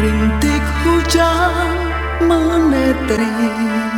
rintik hujan मनत्री